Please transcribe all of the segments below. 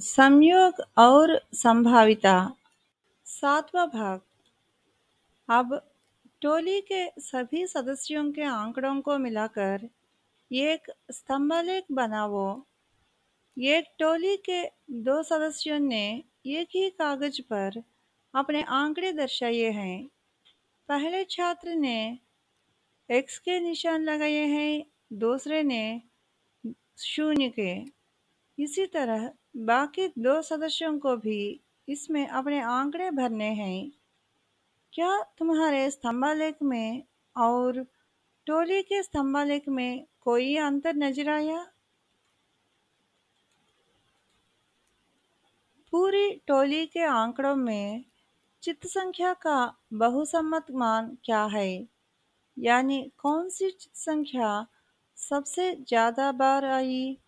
संयोग और संभाविता। सातवां भाग। अब टोली के सभी सदस्यों के आंकड़ों को मिलाकर एक स्तंभालेख बनाओ एक टोली के दो सदस्यों ने एक ही कागज़ पर अपने आंकड़े दर्शाए हैं। पहले छात्र ने एक्स के निशान लगाए हैं, दूसरे ने शून्य के। इसी तरह बाकी दो सदस्यों को भी इसमें अपने आंकड़े भरने हैं। क्या तुम्हारे स्तंभालेख में और टोली के स्तंभालेख में कोई अंतर नज़र आया? पूरी टोली के आंकड़ों में चित्त संख्या का बहुसम्मत मान क्या है? यानी कौन सी चित्त संख्या सबसे ज़्यादा बार आई?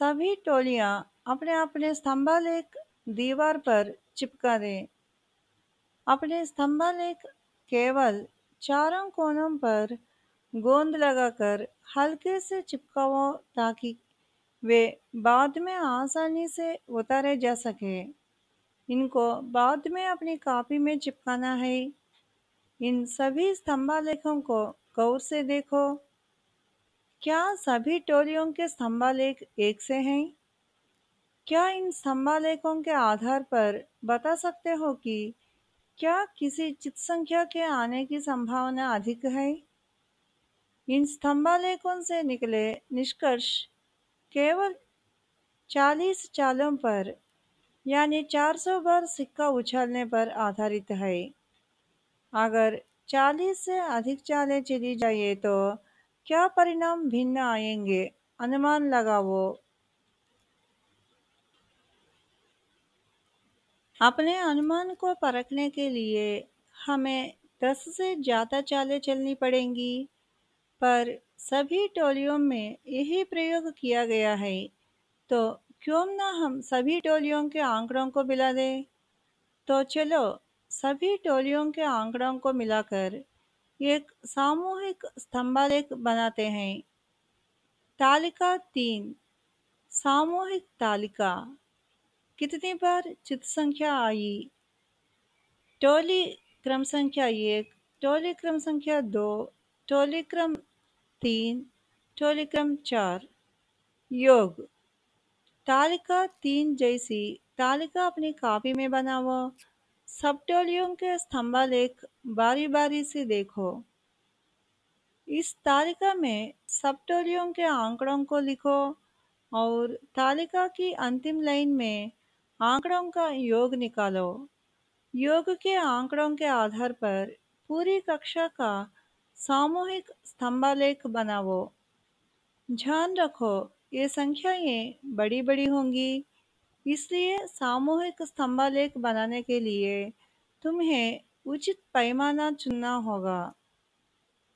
सभी टोलियाँ अपने अपने स्तंभालेख दीवार पर चिपका दें। अपने स्तंभालेख केवल चारों कोनों पर गोंद लगाकर हल्के से चिपकाओ ताकि वे बाद में आसानी से उतारे जा सके। इनको बाद में अपनी कॉपी में चिपकाना है। इन सभी स्तंभालेखों को गौर से देखो। क्या सभी टोलियों के स्तंभालेख एक से हैं? क्या इन स्तंभालेखों के आधार पर बता सकते हो कि क्या किसी चित संख्या के आने की संभावना अधिक है? इन स्तंभालेखों से निकले निष्कर्ष केवल 40 चालों पर, यानी 400 बार सिक्का उछालने पर आधारित है। अगर 40 से अधिक चालें चली जाए तो क्या परिणाम भिन्न आएँगे? अनुमान लगाओ। अपने अनुमान को परखने के लिए हमें दस से ज़्यादा चालें चलनी पड़ेंगी, पर सभी टोलियों में यही प्रयोग किया गया है। तो क्यों ना हम सभी टोलियों के आंकड़ों को मिला दें? तो चलो, सभी टोलियों के आंकड़ों को मिलाकर एक सामूहिक स्तंभालेख बनाते हैं। तालिका तीन। सामूहिक तालिका। कितनी बार चित संख्या आई? टोली क्रम संख्या एक टोली क्रम संख्या दो टोली क्रम तीन टोली क्रम चार। योग। तालिका तीन जैसी तालिका अपनी कॉपी में बनाओ। सब टोलियों के स्तंभालेख बारी बारी से देखो। इस तालिका में सब टोलियों के आंकड़ों को लिखो और तालिका की अंतिम लाइन में आंकड़ों का योग निकालो। योग के आंकड़ों के आधार पर पूरी कक्षा का सामूहिक स्तंभालेख बनाओ ध्यान रखो, ये संख्याएँ बड़ी बड़ी होंगी। इसलिए सामूहिक स्तंभालेख बनाने के लिए तुम्हें उचित पैमाना चुनना होगा।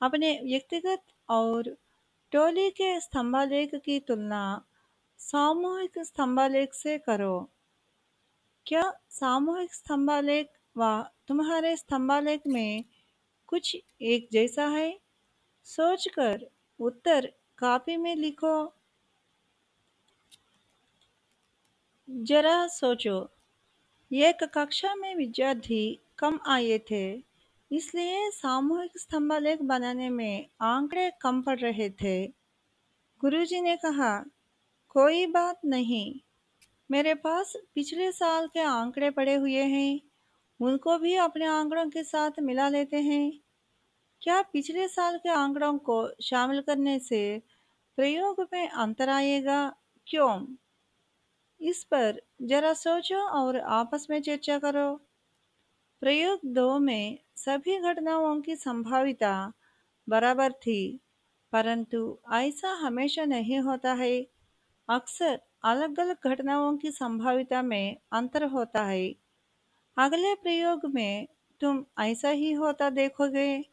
अपने व्यक्तिगत और टोली के स्तंभालेख की तुलना सामूहिक स्तंभालेख से करो। क्या सामूहिक स्तंभालेख व तुम्हारे स्तंभालेख में कुछ एक जैसा है? सोचकर उत्तर कॉपी में लिखो। जरा सोचो एक कक्षा में विद्यार्थी कम आए थे, इसलिए सामूहिक स्तंभालेख बनाने में आंकड़े कम पड़ रहे थे। गुरुजी ने कहा, कोई बात नहीं, मेरे पास पिछले साल के आंकड़े पड़े हुए हैं, उनको भी अपने आंकड़ों के साथ मिला लेते हैं। क्या पिछले साल के आंकड़ों को शामिल करने से प्रयोग में अंतर आएगा? क्यों? इस पर जरा सोचो और आपस में चर्चा करो। प्रयोग दो में सभी घटनाओं की संभाविता बराबर थी, परंतु ऐसा हमेशा नहीं होता है। अक्सर अलग अलग घटनाओं की संभाविता में अंतर होता है। अगले प्रयोग में तुम ऐसा ही होता देखोगे।